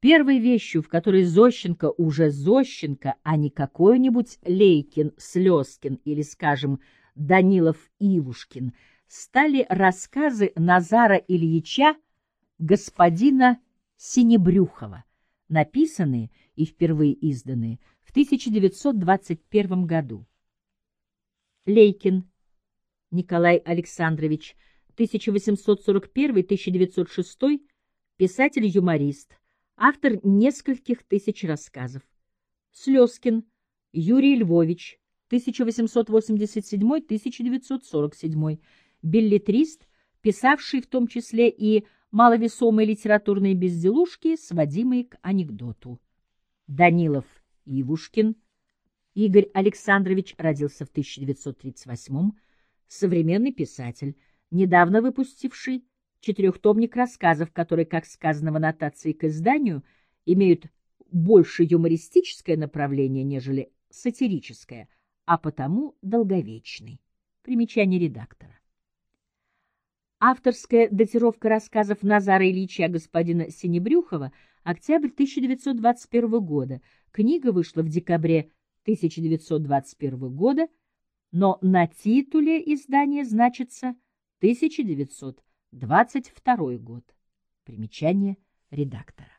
Первой вещью, в которой Зощенко уже Зощенко, а не какой-нибудь Лейкин, Слезкин или, скажем, Данилов-Ивушкин, стали рассказы Назара Ильича господина Синебрюхова, написанные и впервые изданные в 1921 году. Лейкин Николай Александрович, 1841-1906, писатель-юморист, автор нескольких тысяч рассказов. Слезкин Юрий Львович, 1887-1947, билетрист, писавший в том числе и маловесомые литературные безделушки, сводимые к анекдоту. Данилов Ивушкин Игорь Александрович родился в 1938 современный писатель, недавно выпустивший четырехтомник рассказов, которые, как сказано в аннотации к изданию, имеют больше юмористическое направление, нежели сатирическое, а потому долговечный. Примечание редактора. Авторская датировка рассказов Назара Ильича господина Синебрюхова октябрь 1921 года. Книга вышла в декабре 1921 года, но на титуле издания значится 1922 год. Примечание редактора.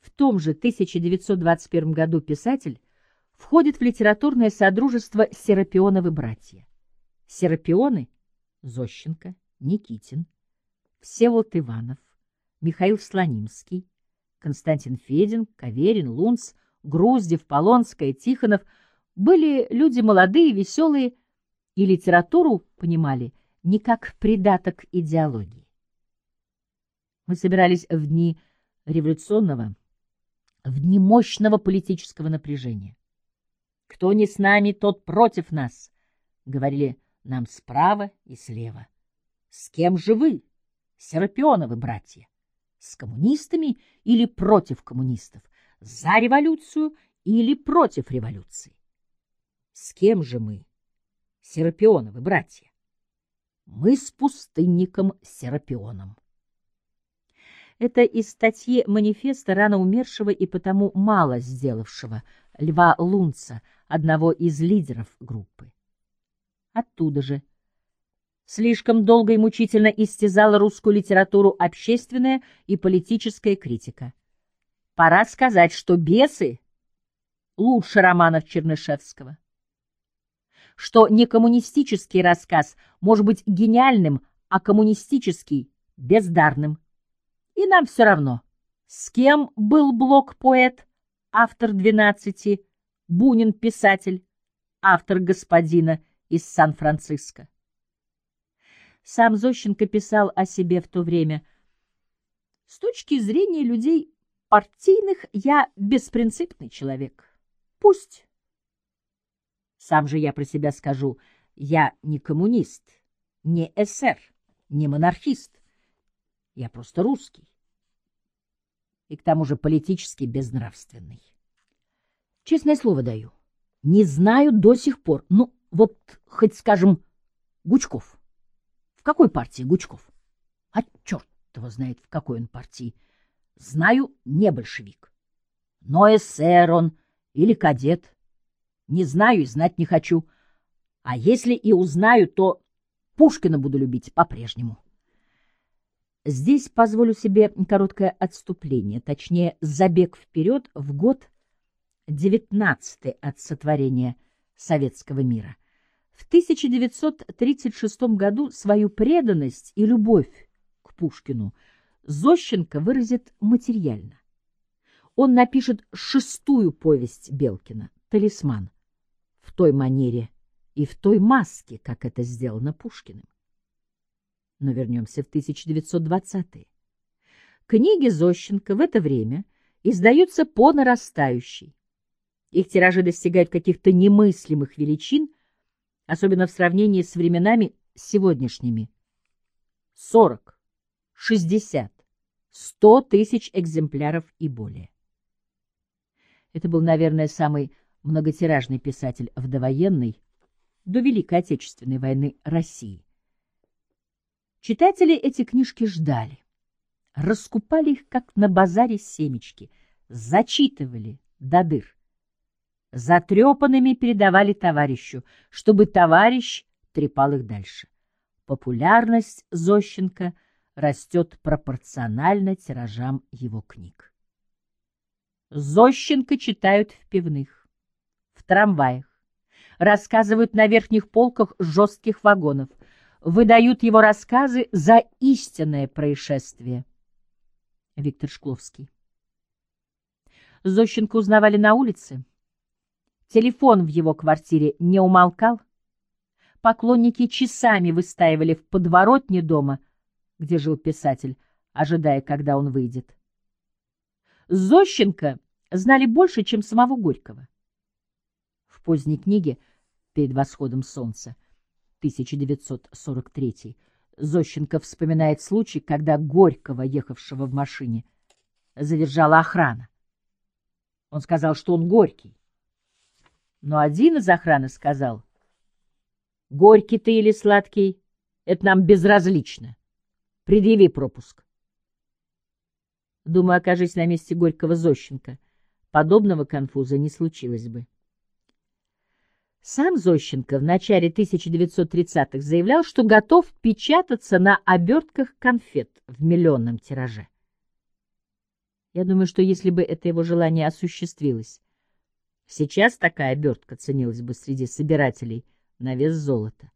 В том же 1921 году писатель входит в литературное содружество «Серапионовы братья». Серапионы – Зощенко, Никитин, Всеволод Иванов, Михаил Слонимский, Константин Федин, Каверин, Лунц, Груздев, Полонская, Тихонов – были люди молодые, веселые, и литературу понимали не как придаток идеологии. Мы собирались в дни революционного, в дни мощного политического напряжения. «Кто не с нами, тот против нас», — говорили нам справа и слева. «С кем же вы, Серапионовы братья? С коммунистами или против коммунистов? За революцию или против революции?» С кем же мы? Серапионовы братья. Мы с пустынником Серапионом. Это из статьи манифеста рано умершего и потому мало сделавшего Льва Лунца, одного из лидеров группы. Оттуда же. Слишком долго и мучительно истязала русскую литературу общественная и политическая критика. Пора сказать, что «Бесы» лучше романов Чернышевского что не коммунистический рассказ может быть гениальным, а коммунистический — бездарным. И нам все равно, с кем был Блок-поэт, автор «Двенадцати», Бунин — писатель, автор «Господина» из Сан-Франциско. Сам Зощенко писал о себе в то время. С точки зрения людей партийных я беспринципный человек. Пусть сам же я про себя скажу, я не коммунист, не эсер, не монархист. Я просто русский. И к тому же политически безнравственный. Честное слово даю. Не знаю до сих пор. Ну, вот хоть, скажем, Гучков. В какой партии Гучков? А черт его знает, в какой он партии. Знаю, не большевик. Но эсер он или кадет. Не знаю и знать не хочу. А если и узнаю, то Пушкина буду любить по-прежнему. Здесь позволю себе короткое отступление, точнее, забег вперед в год девятнадцатый от сотворения советского мира. В 1936 году свою преданность и любовь к Пушкину Зощенко выразит материально. Он напишет шестую повесть Белкина «Талисман», в той манере и в той маске, как это сделано Пушкиным. Но вернемся в 1920-е. Книги Зощенко в это время издаются по нарастающей. Их тиражи достигают каких-то немыслимых величин, особенно в сравнении с временами сегодняшними. 40, 60, 100 тысяч экземпляров и более. Это был, наверное, самый многотиражный писатель в довоенной, до Великой Отечественной войны России. Читатели эти книжки ждали. раскупали их, как на базаре семечки, зачитывали до дыр. Затрепанными передавали товарищу, чтобы товарищ трепал их дальше. Популярность Зощенко растет пропорционально тиражам его книг. Зощенко читают в пивных, в трамваях, рассказывают на верхних полках жестких вагонов, выдают его рассказы за истинное происшествие. Виктор Шкловский. Зощенко узнавали на улице. Телефон в его квартире не умолкал. Поклонники часами выстаивали в подворотне дома, где жил писатель, ожидая, когда он выйдет. Зощенко знали больше, чем самого Горького. Поздней книге «Перед восходом солнца» 1943 Зощенко вспоминает случай, когда Горького, ехавшего в машине, задержала охрана. Он сказал, что он Горький. Но один из охраны сказал, «Горький ты или сладкий, это нам безразлично. Предъяви пропуск». Думаю, окажись на месте Горького Зощенко, подобного конфуза не случилось бы. Сам Зощенко в начале 1930-х заявлял, что готов печататься на обертках конфет в миллионном тираже. Я думаю, что если бы это его желание осуществилось, сейчас такая обертка ценилась бы среди собирателей на вес золота.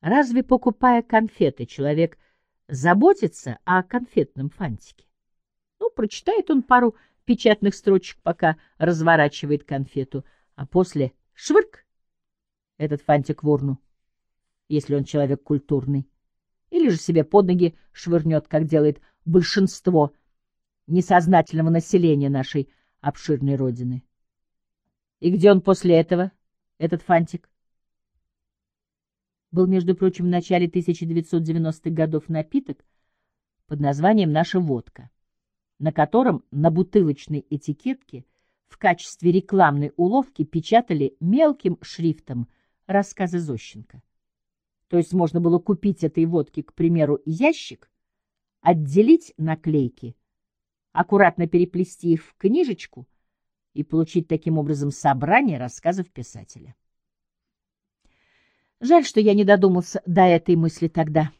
Разве, покупая конфеты, человек заботится о конфетном фантике? Ну, прочитает он пару печатных строчек, пока разворачивает конфету, а после — швырк! Этот фантик в урну, если он человек культурный, или же себе под ноги швырнет, как делает большинство несознательного населения нашей обширной родины. И где он после этого, этот фантик? Был, между прочим, в начале 1990-х годов напиток под названием «Наша водка», на котором на бутылочной этикетке в качестве рекламной уловки печатали мелким шрифтом рассказы Зощенко. То есть можно было купить этой водки, к примеру, ящик, отделить наклейки, аккуратно переплести их в книжечку и получить таким образом собрание рассказов писателя. Жаль, что я не додумался до этой мысли тогда.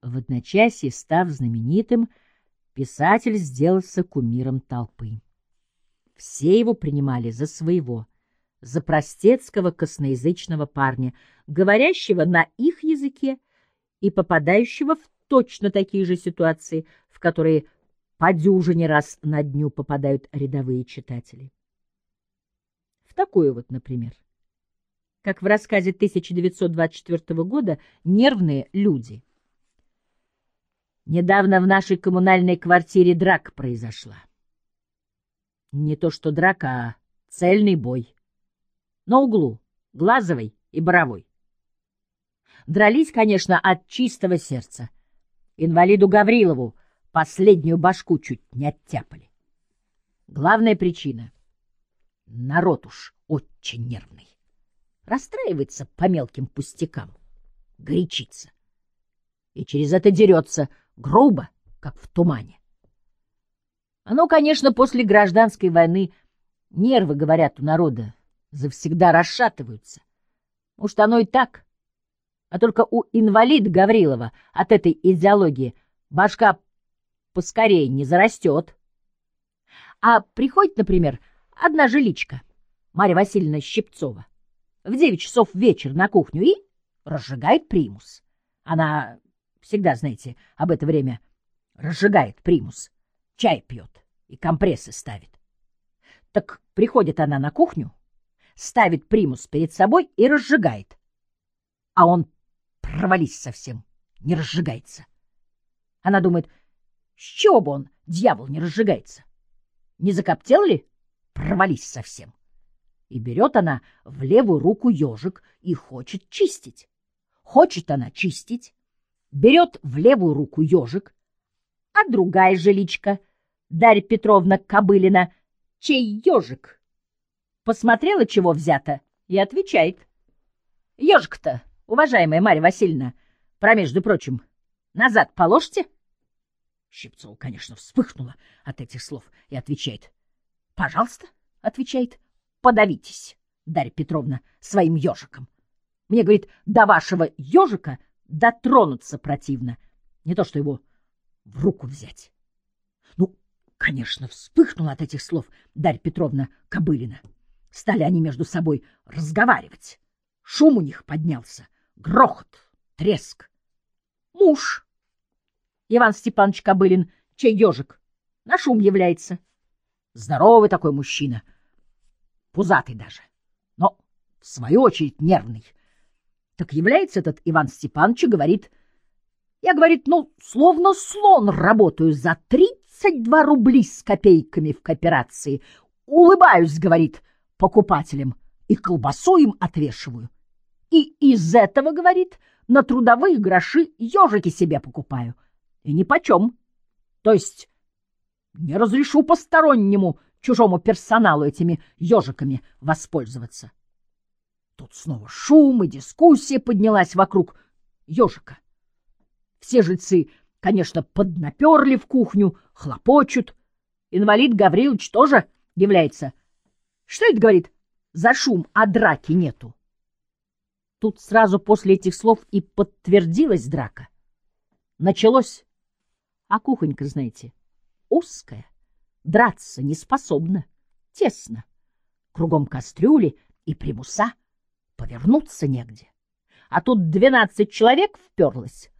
В одночасье, став знаменитым, писатель сделался кумиром толпы. Все его принимали за своего — за простецкого косноязычного парня, говорящего на их языке и попадающего в точно такие же ситуации, в которые по дюжине раз на дню попадают рядовые читатели. В такую вот, например, как в рассказе 1924 года «Нервные люди». Недавно в нашей коммунальной квартире драка произошла. Не то что драка, а цельный бой на углу, Глазовой и Боровой. Дрались, конечно, от чистого сердца. Инвалиду Гаврилову последнюю башку чуть не оттяпали. Главная причина — народ уж очень нервный. Расстраивается по мелким пустякам, горячится. И через это дерется грубо, как в тумане. Оно, конечно, после гражданской войны нервы, говорят, у народа завсегда расшатываются. Может, оно и так. А только у инвалида Гаврилова от этой идеологии башка поскорее не зарастет. А приходит, например, одна жиличка, Марья Васильевна Щипцова, в девять часов вечера на кухню и разжигает примус. Она всегда, знаете, об это время разжигает примус, чай пьет и компрессы ставит. Так приходит она на кухню, ставит примус перед собой и разжигает. А он, провались совсем, не разжигается. Она думает, с чего бы он, дьявол, не разжигается? Не закоптел ли? Провались совсем. И берет она в левую руку ежик и хочет чистить. Хочет она чистить, берет в левую руку ежик, а другая жиличка, Дарья Петровна Кобылина, чей ежик посмотрела, чего взято, и отвечает. Ежик-то, уважаемая Марья Васильевна, про между прочим, назад положьте. Щипцова, конечно, вспыхнула от этих слов и отвечает. — Пожалуйста, — отвечает, — подавитесь, Дарья Петровна, своим ежиком. Мне, говорит, до вашего ежика дотронуться противно, не то что его в руку взять. Ну, конечно, вспыхнула от этих слов Дарья Петровна Кобылина. Стали они между собой разговаривать. Шум у них поднялся, грохот, треск. Муж Иван Степанович Кобылин, чей ежик, на шум является. Здоровый такой мужчина, пузатый даже, но, в свою очередь, нервный. Так является этот Иван Степанович и говорит, я, говорит, ну, словно слон работаю за тридцать два рубли с копейками в кооперации. Улыбаюсь, говорит, покупателям и колбасу им отвешиваю. И из этого, говорит, на трудовые гроши ежики себе покупаю и ни почем. То есть не разрешу постороннему чужому персоналу этими ежиками воспользоваться. Тут снова шум и дискуссия поднялась вокруг ежика. Все жильцы, конечно, поднаперли в кухню, хлопочут. Инвалид Гаврилович тоже является. Что это, говорит, за шум, а драки нету? Тут сразу после этих слов и подтвердилась драка. Началось а кухонька, знаете, узкая, драться не способна, тесно. Кругом кастрюли и примуса, повернуться негде. А тут двенадцать человек вперлось.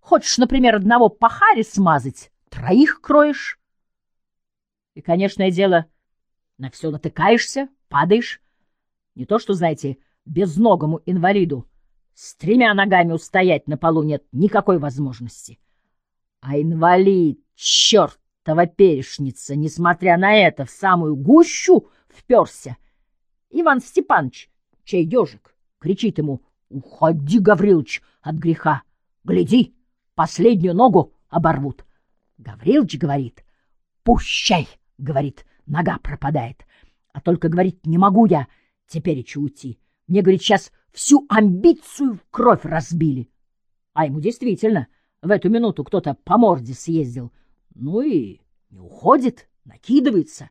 Хочешь, например, одного пахари смазать, троих кроешь. И, конечное дело, на все натыкаешься, падаешь. Не то что, знаете, безногому инвалиду с тремя ногами устоять на полу нет никакой возможности. А инвалид, чертова перешница, несмотря на это, в самую гущу вперся. Иван Степанович, чей ежик, кричит ему, «Уходи, Гаврилович, от греха! Гляди, последнюю ногу оборвут!» Гаврилович говорит, «Пущай!» — говорит, нога пропадает. А только, говорит, не могу я теперь еще уйти. Мне, говорит, сейчас всю амбицию в кровь разбили. А ему действительно в эту минуту кто-то по морде съездил. Ну и не уходит, накидывается.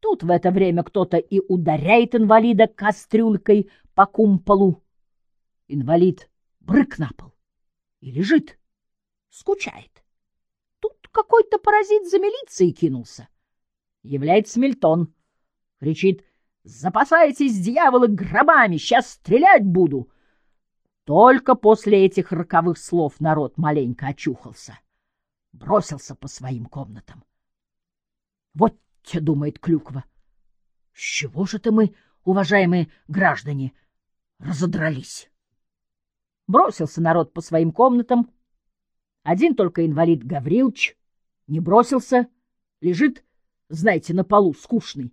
Тут в это время кто-то и ударяет инвалида кастрюлькой по кумполу. Инвалид брык на пол и лежит, скучает. Тут какой-то паразит за милицией кинулся. Является Мильтон, кричит «Запасайтесь, дьяволы, гробами, сейчас стрелять буду!» Только после этих роковых слов народ маленько очухался, бросился по своим комнатам. Вот те, думает Клюква, с чего же это мы, уважаемые граждане, разодрались? Бросился народ по своим комнатам. Один только инвалид Гаврилович не бросился, лежит, знаете, на полу скучный,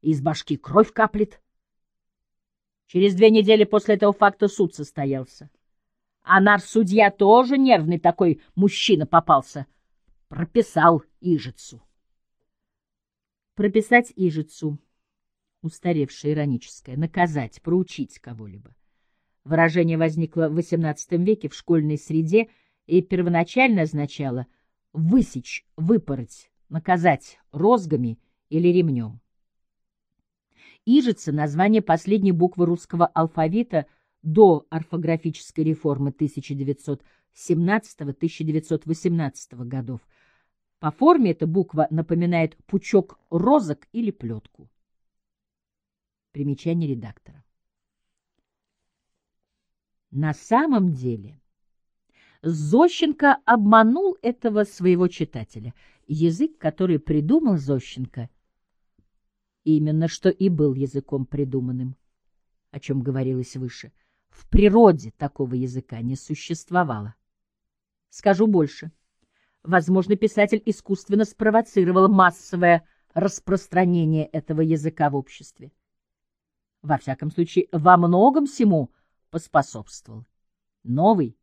из башки кровь каплет. Через две недели после этого факта суд состоялся. А наш судья тоже нервный такой мужчина попался. Прописал Ижицу. Прописать Ижицу. Устаревшее ироническое. Наказать, проучить кого-либо. Выражение возникло в XVIII веке в школьной среде и первоначально означало высечь, выпороть, наказать розгами или ремнем. Ижица — название последней буквы русского алфавита до орфографической реформы 1917-1918 годов. По форме эта буква напоминает пучок розок или плетку. Примечание редактора. На самом деле Зощенко обманул этого своего читателя. Язык, который придумал Зощенко — именно что и был языком придуманным, о чем говорилось выше. В природе такого языка не существовало. Скажу больше. Возможно, писатель искусственно спровоцировал массовое распространение этого языка в обществе. Во всяком случае, во многом всему поспособствовал. Новый,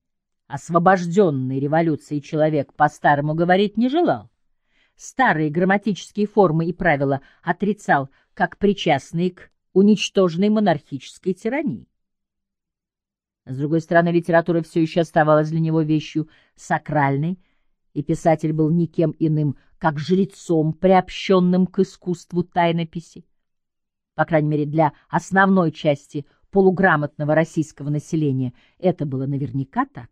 освобожденный революцией человек по-старому говорить не желал старые грамматические формы и правила отрицал как причастные к уничтоженной монархической тирании. С другой стороны, литература все еще оставалась для него вещью сакральной, и писатель был никем иным, как жрецом, приобщенным к искусству тайнописи. По крайней мере, для основной части полуграмотного российского населения это было наверняка так.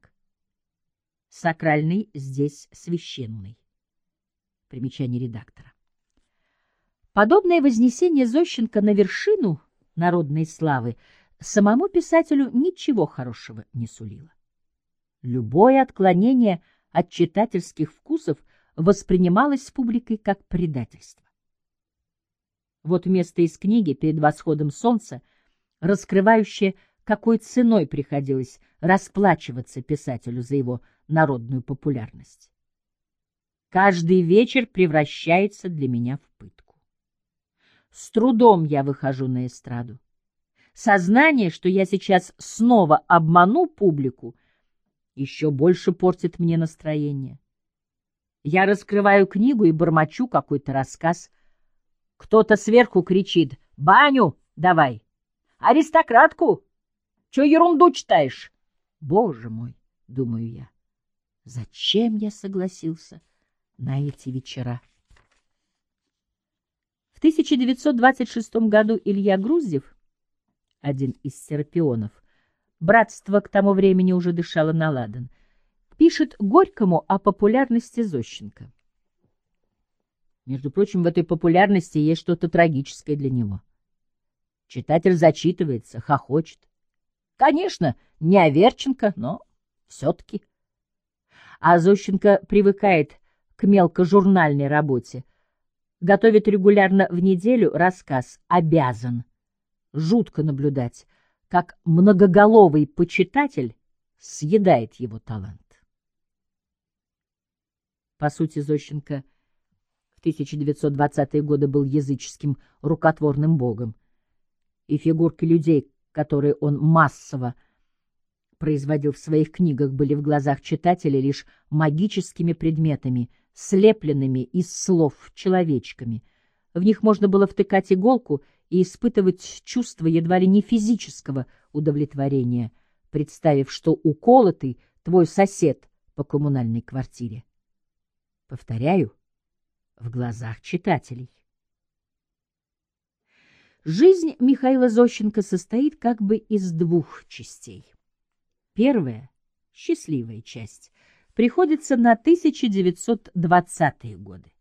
Сакральный здесь священный. Примечание редактора. Подобное вознесение Зощенко на вершину народной славы самому писателю ничего хорошего не сулило. Любое отклонение от читательских вкусов воспринималось публикой как предательство. Вот место из книги «Перед восходом солнца», раскрывающее, какой ценой приходилось расплачиваться писателю за его народную популярность. Каждый вечер превращается для меня в пытку. С трудом я выхожу на эстраду. Сознание, что я сейчас снова обману публику, еще больше портит мне настроение. Я раскрываю книгу и бормочу какой-то рассказ. Кто-то сверху кричит «Баню давай! Аристократку! Че ерунду читаешь?» Боже мой, думаю я, зачем я согласился на эти вечера? В 1926 году Илья Груздев один из серпионов, братство к тому времени уже дышало на ладан, пишет Горькому о популярности Зощенко. Между прочим, в этой популярности есть что-то трагическое для него. Читатель зачитывается, хохочет. Конечно, не Аверченко, но все-таки. А Зощенко привыкает к мелкожурнальной работе, готовит регулярно в неделю рассказ «Обязан», жутко наблюдать, как многоголовый почитатель съедает его талант. По сути, Зощенко в 1920-е годы был языческим рукотворным богом, и фигурки людей, которые он массово производил в своих книгах, были в глазах читателя лишь магическими предметами, слепленными из слов человечками. В них можно было втыкать иголку — и испытывать чувство едва ли не физического удовлетворения, представив, что уколотый твой сосед по коммунальной квартире. Повторяю, в глазах читателей. Жизнь Михаила Зощенко состоит как бы из двух частей. Первая, счастливая часть, приходится на 1920-е годы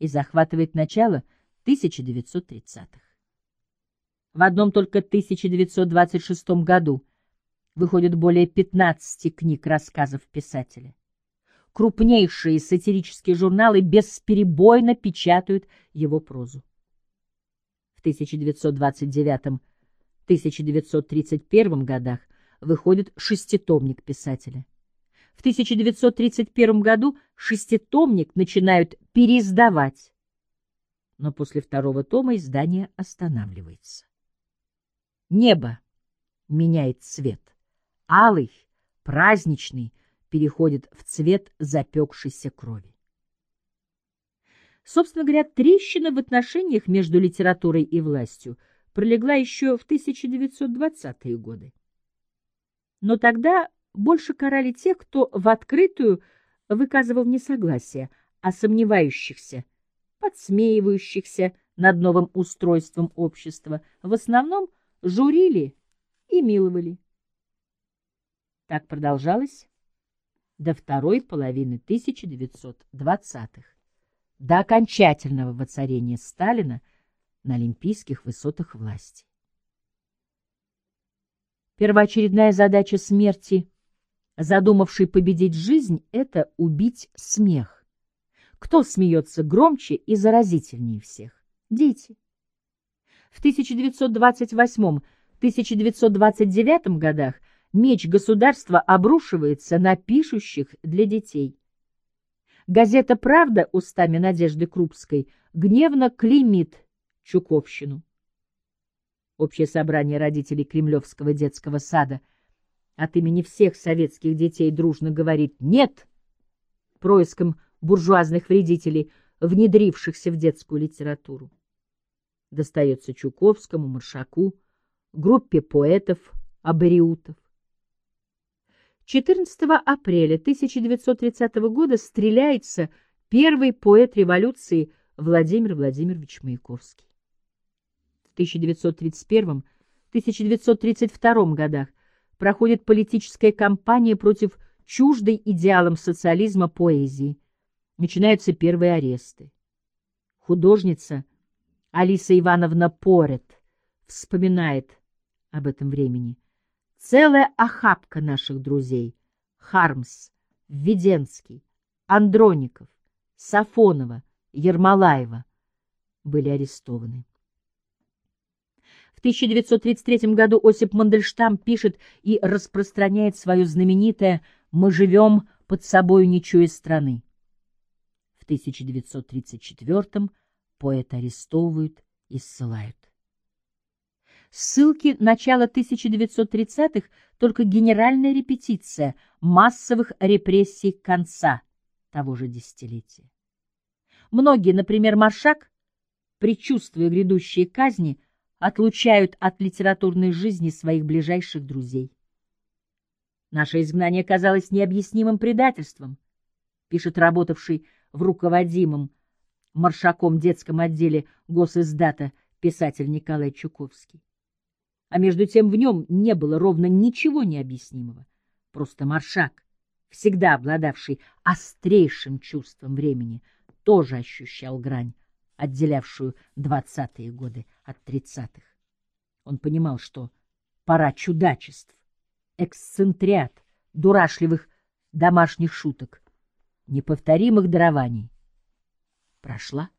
и захватывает начало 1930-х. В одном только 1926 году выходит более 15 книг рассказов писателя. Крупнейшие сатирические журналы бесперебойно печатают его прозу. В 1929-1931 годах выходит шеститомник писателя. В 1931 году шеститомник начинают переиздавать, но после второго тома издание останавливается. Небо меняет цвет. Алый, праздничный, переходит в цвет запекшейся крови. Собственно говоря, трещина в отношениях между литературой и властью пролегла еще в 1920-е годы. Но тогда больше карали тех, кто в открытую выказывал несогласие, а сомневающихся, подсмеивающихся над новым устройством общества, в основном – журили и миловали. Так продолжалось до второй половины 1920-х, до окончательного воцарения Сталина на олимпийских высотах власти. Первоочередная задача смерти, задумавшей победить жизнь, это убить смех. Кто смеется громче и заразительнее всех? Дети. В 1928-1929 годах меч государства обрушивается на пишущих для детей. Газета «Правда» устами Надежды Крупской гневно клеймит Чуковщину. Общее собрание родителей Кремлевского детского сада от имени всех советских детей дружно говорит «нет» происком буржуазных вредителей, внедрившихся в детскую литературу достается Чуковскому, Маршаку, группе поэтов, абориутов. 14 апреля 1930 года стреляется первый поэт революции Владимир Владимирович Маяковский. В 1931-1932 годах проходит политическая кампания против чуждой идеалам социализма поэзии. Начинаются первые аресты. Художница Алиса Ивановна Порет вспоминает об этом времени. Целая охапка наших друзей — Хармс, Введенский, Андроников, Сафонова, Ермолаева — были арестованы. В 1933 году Осип Мандельштам пишет и распространяет свое знаменитое «Мы живем под собою, не чуя страны». В 1934 поэта арестовывают и ссылают. Ссылки начала 1930-х — только генеральная репетиция массовых репрессий конца того же десятилетия. Многие, например, Маршак, предчувствуя грядущие казни, отлучают от литературной жизни своих ближайших друзей. Наше изгнание казалось необъяснимым предательством, пишет работавший в руководимом маршаком детском отделе госиздата писатель Николай Чуковский а между тем в нем не было ровно ничего необъяснимого. Просто Маршак, всегда обладавший острейшим чувством времени, тоже ощущал грань, отделявшую двадцатые годы от тридцатых. Он понимал, что пора чудачеств, эксцентриат, дурашливых домашних шуток, неповторимых дарований. Прошла.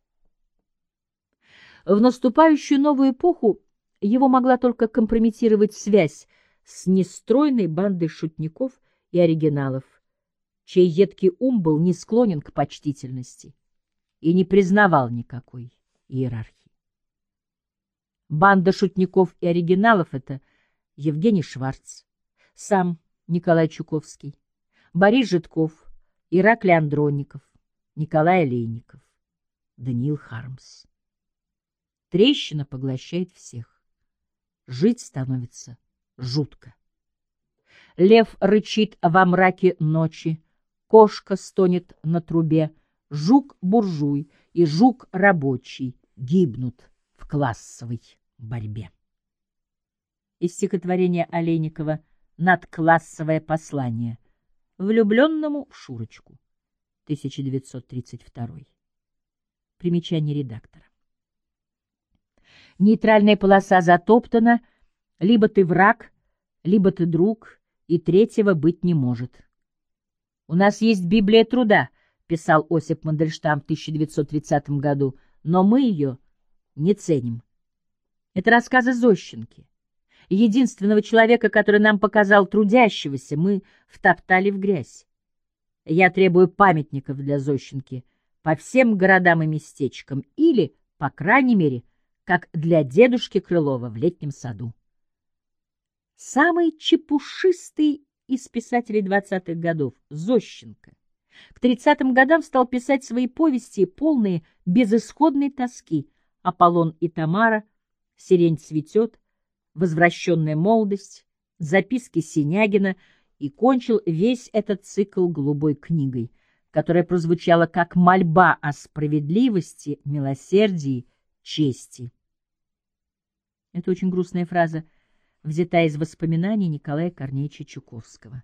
В наступающую новую эпоху его могла только компрометировать связь с нестройной бандой шутников и оригиналов, чей едкий ум был не склонен к почтительности и не признавал никакой иерархии. Банда шутников и оригиналов — это Евгений Шварц, сам Николай Чуковский, Борис Житков, Ираклий Андронников, Николай Олейников, Даниил Хармс. Трещина поглощает всех жить становится жутко. Лев рычит во мраке ночи, кошка стонет на трубе, жук-буржуй и жук-рабочий гибнут в классовой борьбе. Из стихотворения Олейникова «Надклассовое послание» влюбленному в Шурочку, 1932. Примечание редактора. Нейтральная полоса затоптана, либо ты враг, либо ты друг, и третьего быть не может. «У нас есть Библия труда», — писал Осип Мандельштам в 1930 году, «но мы ее не ценим». Это рассказы Зощенки. Единственного человека, который нам показал трудящегося, мы втоптали в грязь. Я требую памятников для Зощенки по всем городам и местечкам или, по крайней мере, как для дедушки Крылова в летнем саду. Самый чепушистый из писателей двадцатых годов — Зощенко. К тридцатым годам стал писать свои повести, полные безысходной тоски «Аполлон и Тамара», «Сирень цветет», «Возвращенная молодость», «Записки Синягина» и кончил весь этот цикл голубой книгой, которая прозвучала как мольба о справедливости, милосердии чести. Это очень грустная фраза, взята из воспоминаний Николая Корнеевича Чуковского.